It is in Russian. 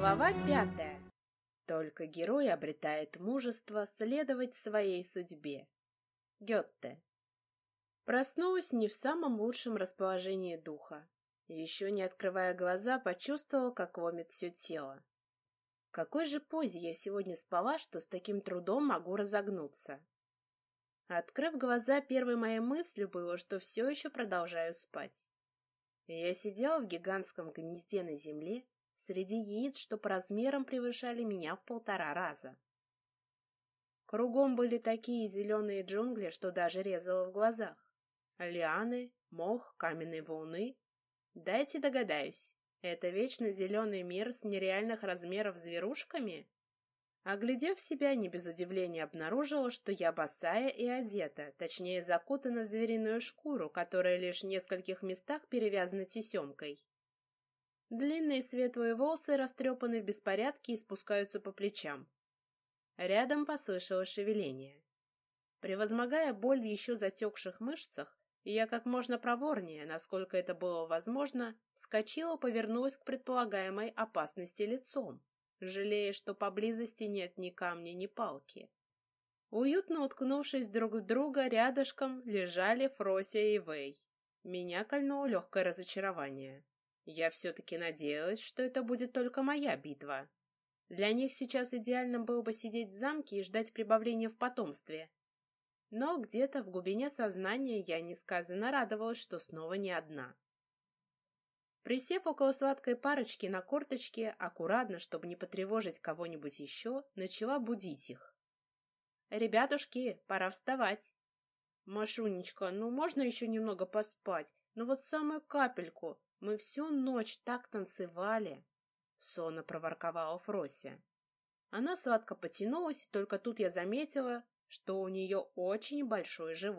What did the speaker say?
Глава пятая. Только герой обретает мужество следовать своей судьбе. Гетте. Проснулась не в самом лучшем расположении духа. Еще не открывая глаза, почувствовала, как ломит все тело. Какой же позе я сегодня спала, что с таким трудом могу разогнуться? Открыв глаза, первой моей мыслью было, что все еще продолжаю спать. Я сидела в гигантском гнезде на земле, среди яиц, что по размерам превышали меня в полтора раза. Кругом были такие зеленые джунгли, что даже резало в глазах. Лианы, мох, каменные волны. Дайте догадаюсь, это вечно зеленый мир с нереальных размеров зверушками? Оглядев себя, не без удивления обнаружила, что я босая и одета, точнее закутана в звериную шкуру, которая лишь в нескольких местах перевязана тесемкой. Длинные светлые волосы растрепаны в беспорядке и спускаются по плечам. Рядом послышалось шевеление. Превозмогая боль в еще затекших мышцах, я как можно проворнее, насколько это было возможно, вскочила, повернулась к предполагаемой опасности лицом жалея, что поблизости нет ни камня, ни палки. Уютно уткнувшись друг в друга, рядышком лежали Фрося и Вэй. Меня кольнуло легкое разочарование. Я все-таки надеялась, что это будет только моя битва. Для них сейчас идеально было бы сидеть в замке и ждать прибавления в потомстве. Но где-то в глубине сознания я несказанно радовалась, что снова не одна. Присев около сладкой парочки на корточке, аккуратно, чтобы не потревожить кого-нибудь еще, начала будить их. «Ребятушки, пора вставать!» «Машунечка, ну можно еще немного поспать? Ну вот самую капельку. Мы всю ночь так танцевали!» Сонно проворковала Фрося. Она сладко потянулась, только тут я заметила, что у нее очень большой живот.